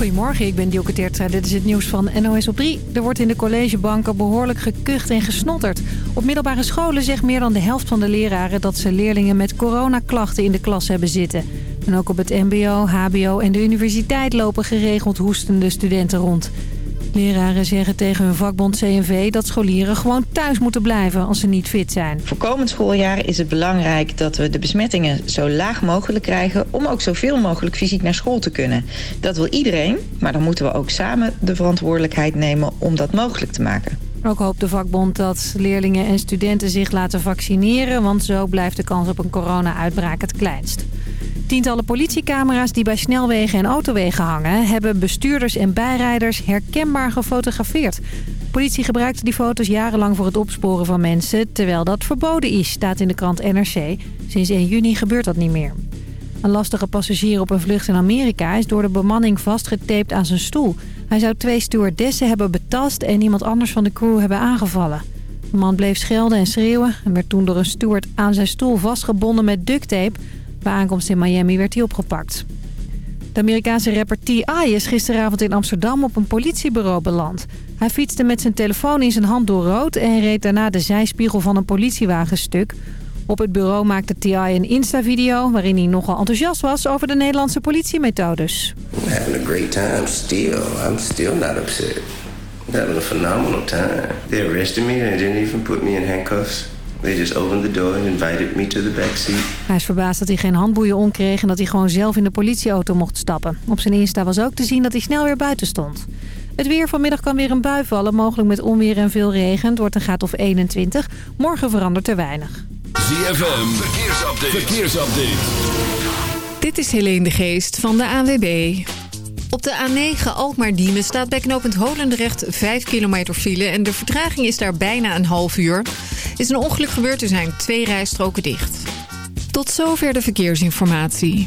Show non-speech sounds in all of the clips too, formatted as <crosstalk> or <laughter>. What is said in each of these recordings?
Goedemorgen, ik ben Dielke. Dit is het nieuws van NOS op 3. Er wordt in de collegebanken behoorlijk gekucht en gesnotterd. Op middelbare scholen zegt meer dan de helft van de leraren... dat ze leerlingen met coronaklachten in de klas hebben zitten. En ook op het mbo, hbo en de universiteit lopen geregeld hoestende studenten rond. Leraren zeggen tegen hun vakbond CNV dat scholieren gewoon thuis moeten blijven als ze niet fit zijn. Voor komend schooljaar is het belangrijk dat we de besmettingen zo laag mogelijk krijgen... om ook zoveel mogelijk fysiek naar school te kunnen. Dat wil iedereen, maar dan moeten we ook samen de verantwoordelijkheid nemen om dat mogelijk te maken. Ook hoopt de vakbond dat leerlingen en studenten zich laten vaccineren... want zo blijft de kans op een corona-uitbraak het kleinst. Tientallen politiecamera's die bij snelwegen en autowegen hangen... hebben bestuurders en bijrijders herkenbaar gefotografeerd. Politie gebruikte die foto's jarenlang voor het opsporen van mensen... terwijl dat verboden is, staat in de krant NRC. Sinds 1 juni gebeurt dat niet meer. Een lastige passagier op een vlucht in Amerika... is door de bemanning vastgetaped aan zijn stoel. Hij zou twee stewardessen hebben betast... en iemand anders van de crew hebben aangevallen. De man bleef schelden en schreeuwen... en werd toen door een steward aan zijn stoel vastgebonden met ducttape... Bij aankomst in Miami werd hij opgepakt. De Amerikaanse rapper T.I. is gisteravond in Amsterdam op een politiebureau beland. Hij fietste met zijn telefoon in zijn hand door rood... en reed daarna de zijspiegel van een politiewagen stuk. Op het bureau maakte T.I. een Insta-video... waarin hij nogal enthousiast was over de Nederlandse politiemethodes. I'm having a great time still. I'm still not upset. I'm having a phenomenal time. They arrested me and didn't even put me in handcuffs. They just opened the door and invited me to the backseat. Hij is verbaasd dat hij geen handboeien omkreeg en dat hij gewoon zelf in de politieauto mocht stappen. Op zijn Insta was ook te zien dat hij snel weer buiten stond. Het weer vanmiddag kan weer een bui vallen, mogelijk met onweer en veel regen. Het wordt een graad of 21. Morgen verandert er weinig. ZFM, verkeersupdate. verkeersupdate. Dit is Helene de Geest van de ANWB. Op de A9 Alkmaar-Diemen staat bij knooppunt Holendrecht 5 kilometer file... en de vertraging is daar bijna een half uur. Is een ongeluk gebeurd, er zijn twee rijstroken dicht. Tot zover de verkeersinformatie.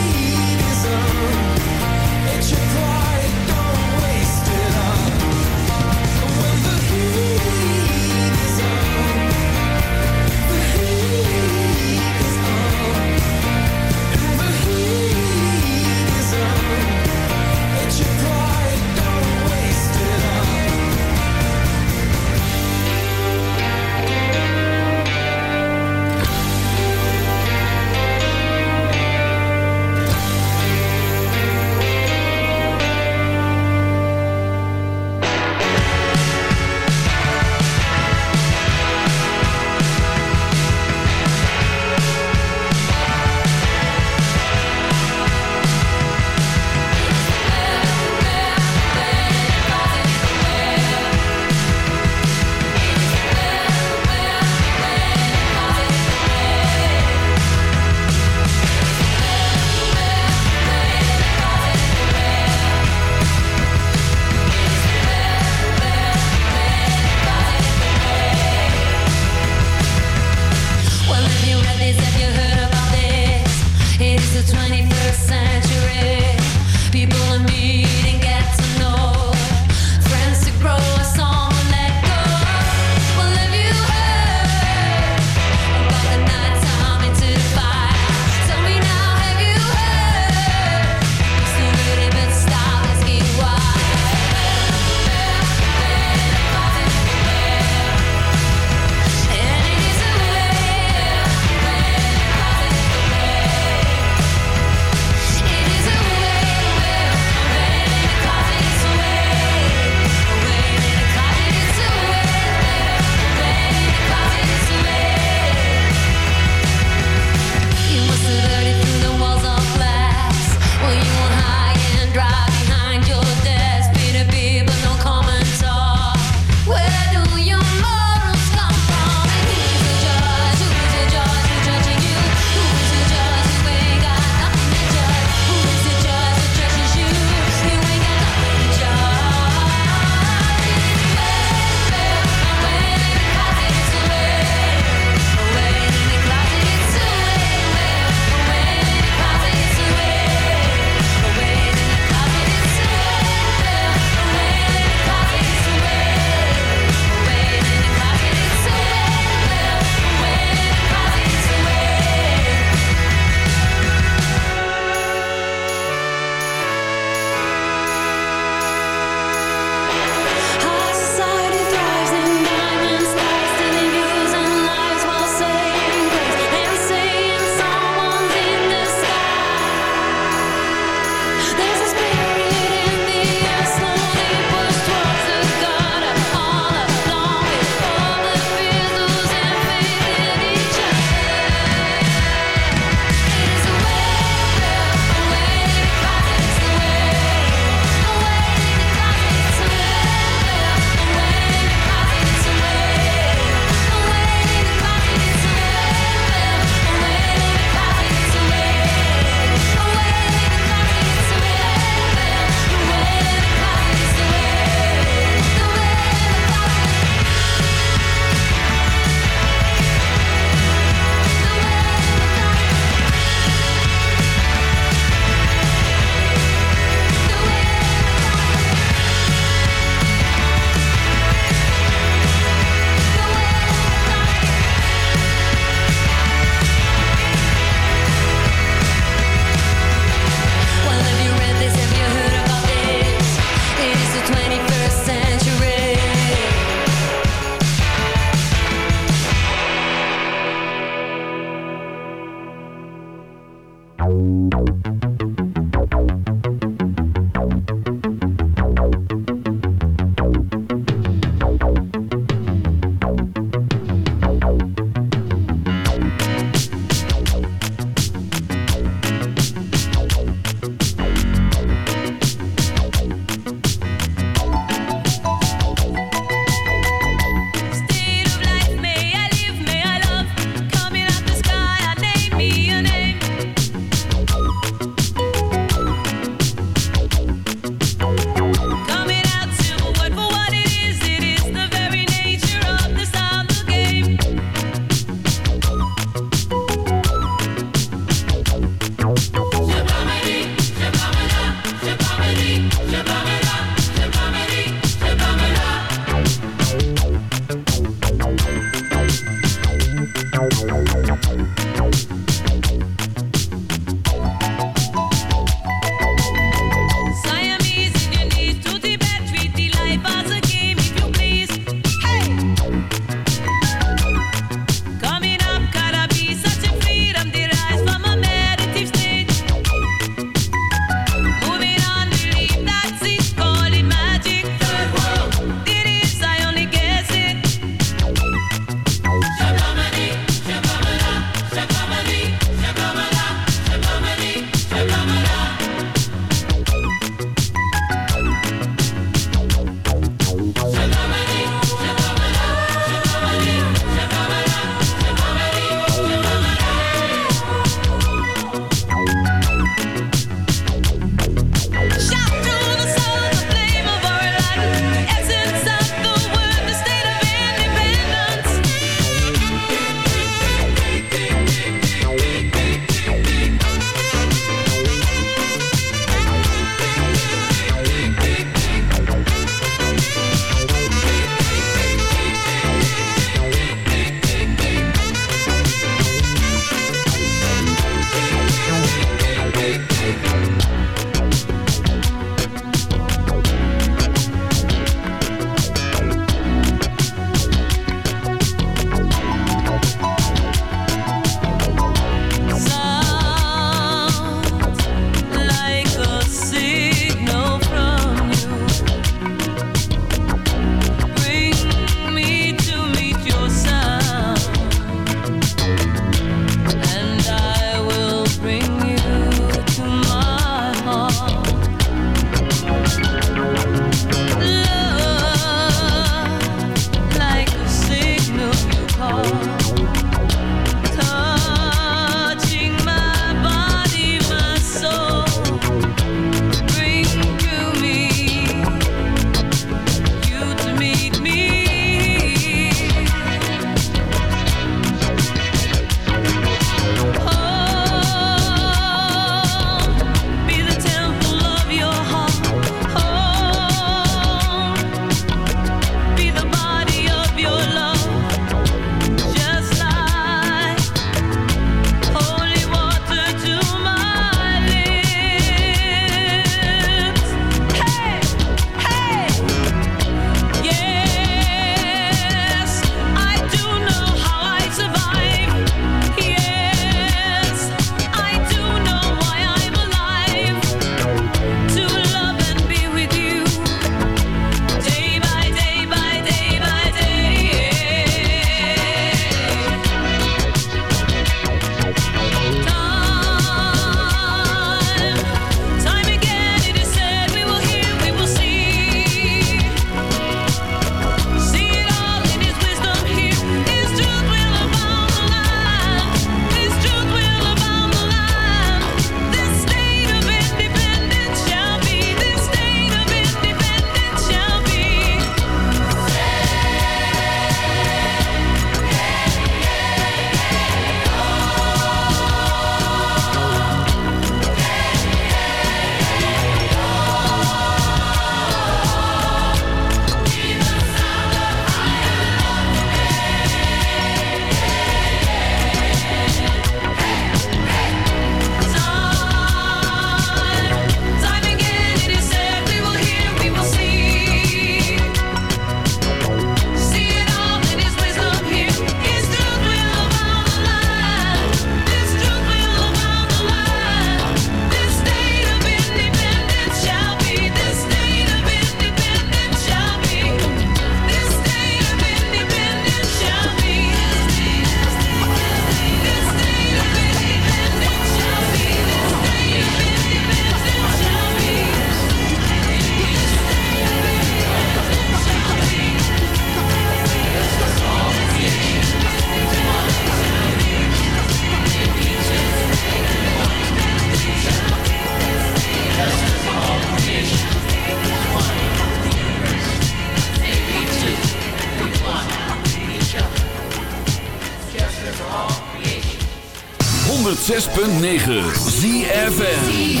106.9 ZFN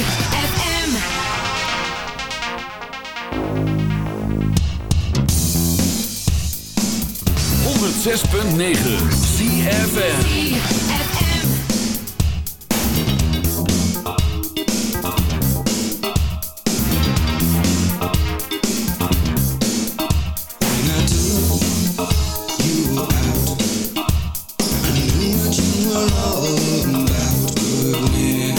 Zes punt negen could live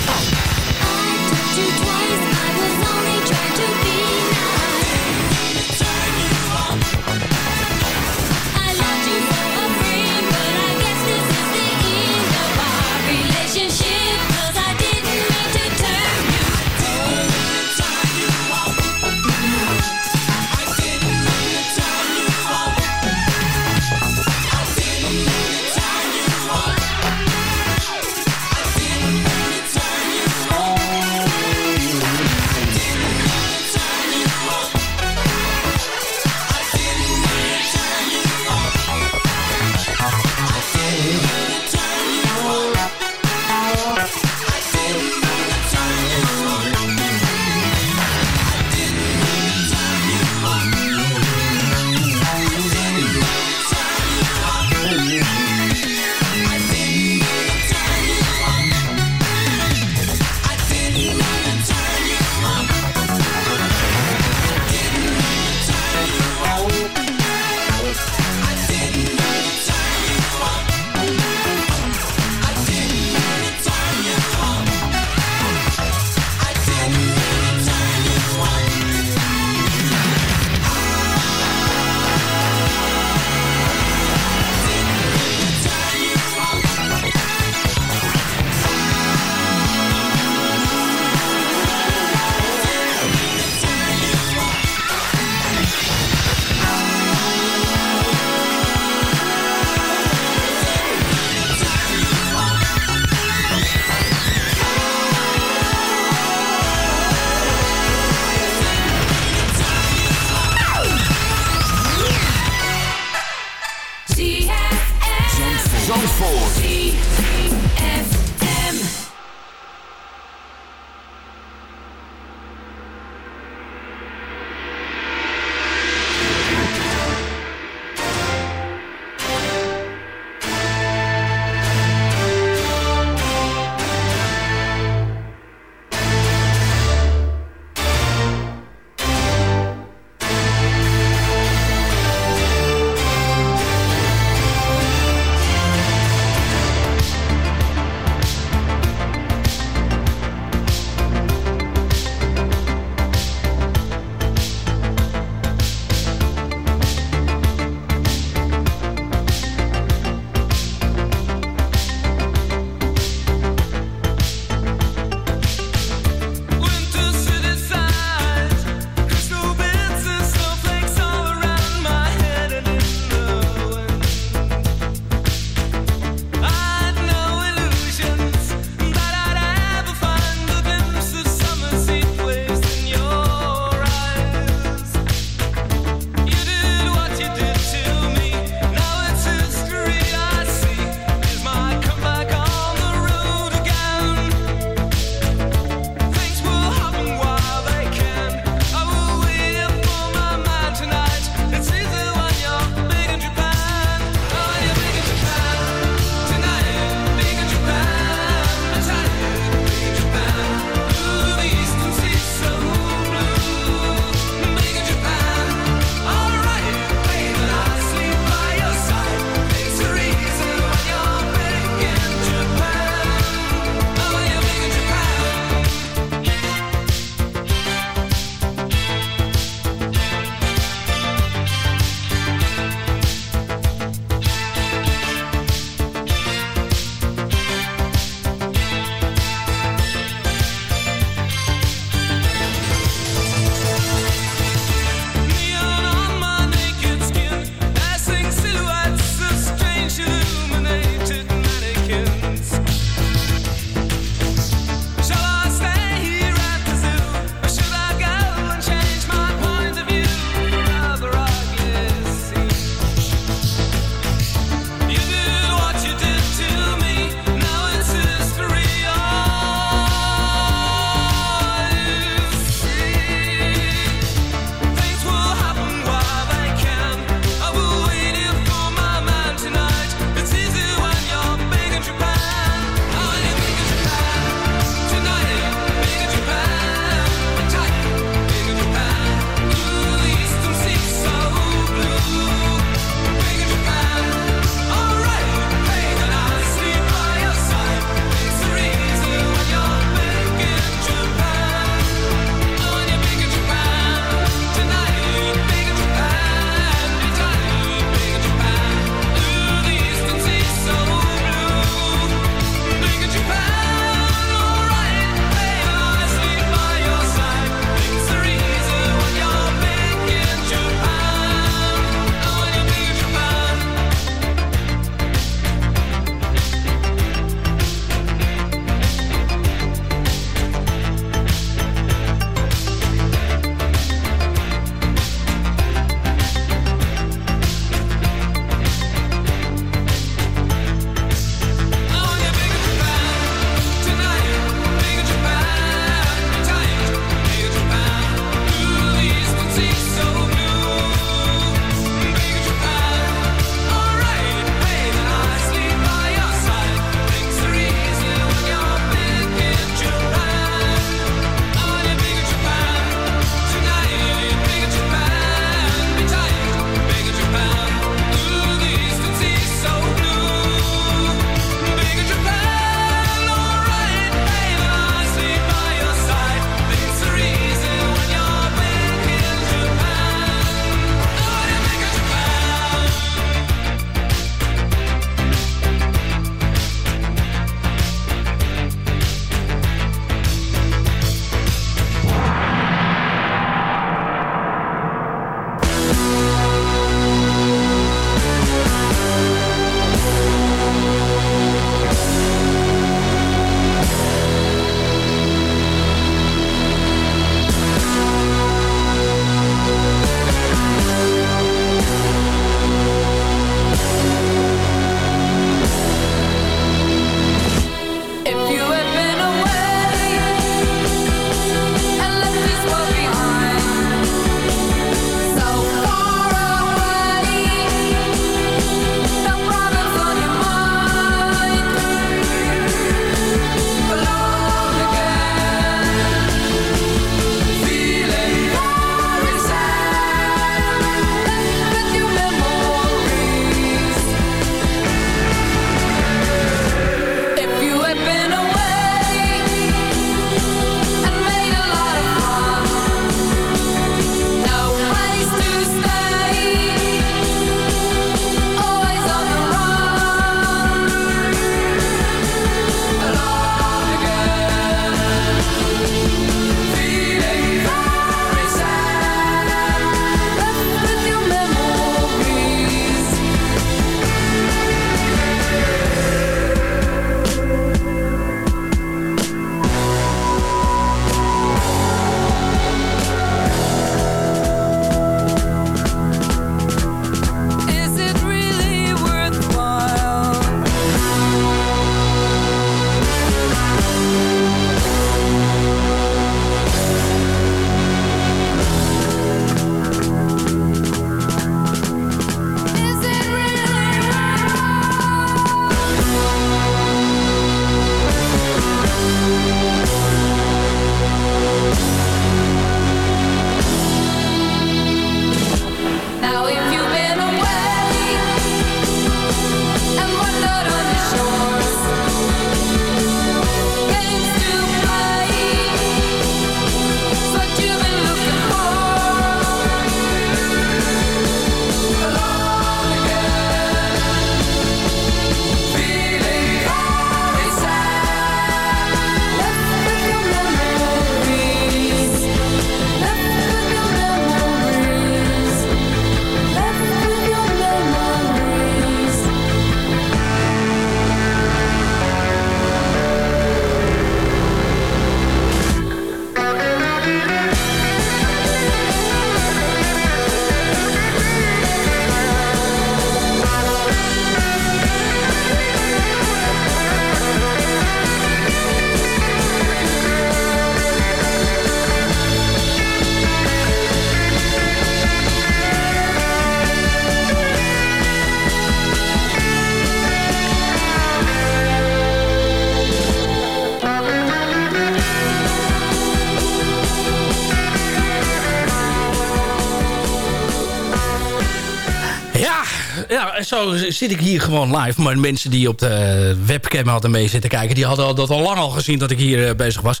zo zit ik hier gewoon live. Maar mensen die op de webcam hadden mee zitten kijken... die hadden dat al lang al gezien dat ik hier eh, bezig was.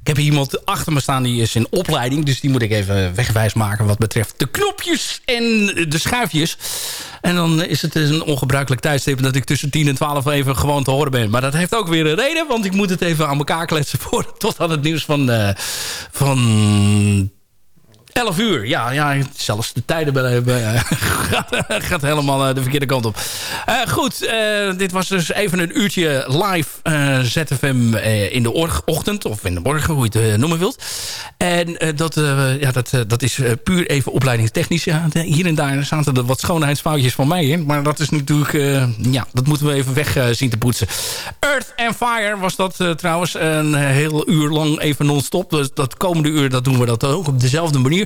Ik heb iemand achter me staan die is in opleiding. Dus die moet ik even wegwijs maken wat betreft de knopjes en de schuifjes. En dan is het dus een ongebruikelijk tijdstip dat ik tussen 10 en 12 even gewoon te horen ben. Maar dat heeft ook weer een reden, want ik moet het even aan elkaar kletsen voor <laughs> tot aan het nieuws van, eh, van 11 uur, ja, ja zelfs de tijden bij, <laughs> gaat, helemaal eh, de verkeerde kant op. Eh, goed, eh, dit was dus even een uurtje live eh, ZFM in de ochtend, of in de morgen, hoe je het noemen wilt. En dat, ja, dat, dat is puur even opleidingstechnisch. Ja, hier en daar zaten er wat schoonheidsfoutjes van mij in. Maar dat is natuurlijk, ja, dat moeten we even weg zien te poetsen. Earth and Fire was dat trouwens. Een heel uur lang even non-stop. Dus dat komende uur dat doen we dat ook op dezelfde manier.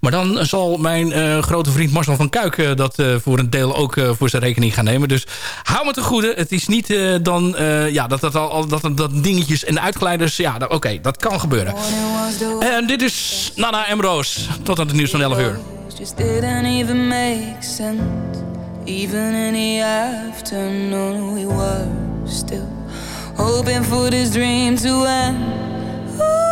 Maar dan zal mijn eh, grote vriend Marcel van Kuik eh, dat eh, voor een deel ook voor zijn rekening gaan nemen. Dus hou me te goede. Het is niet dan ja, dat, dat, al, dat, dat dingetjes en uitgeleiders. Ja, oké, dat kan gebeuren. En dit is Nana en Roos. Tot aan het nieuws van 11 uur. just even in the afternoon, we were still hoping for this dream to end.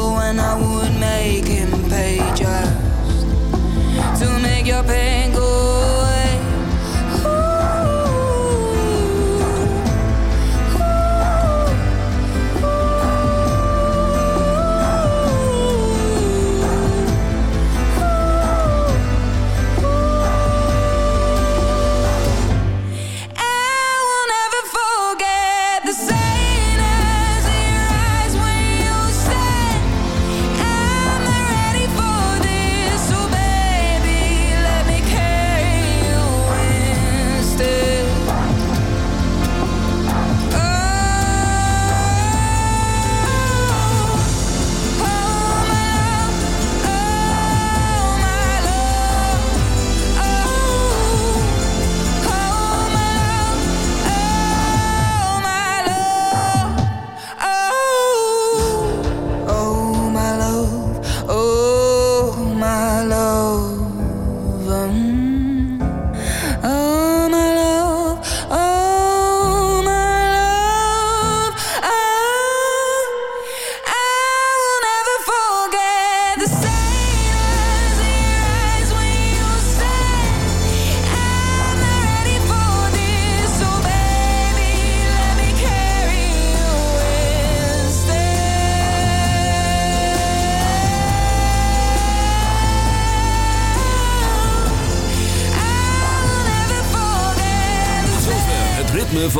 And I would make him pay just to make your pain go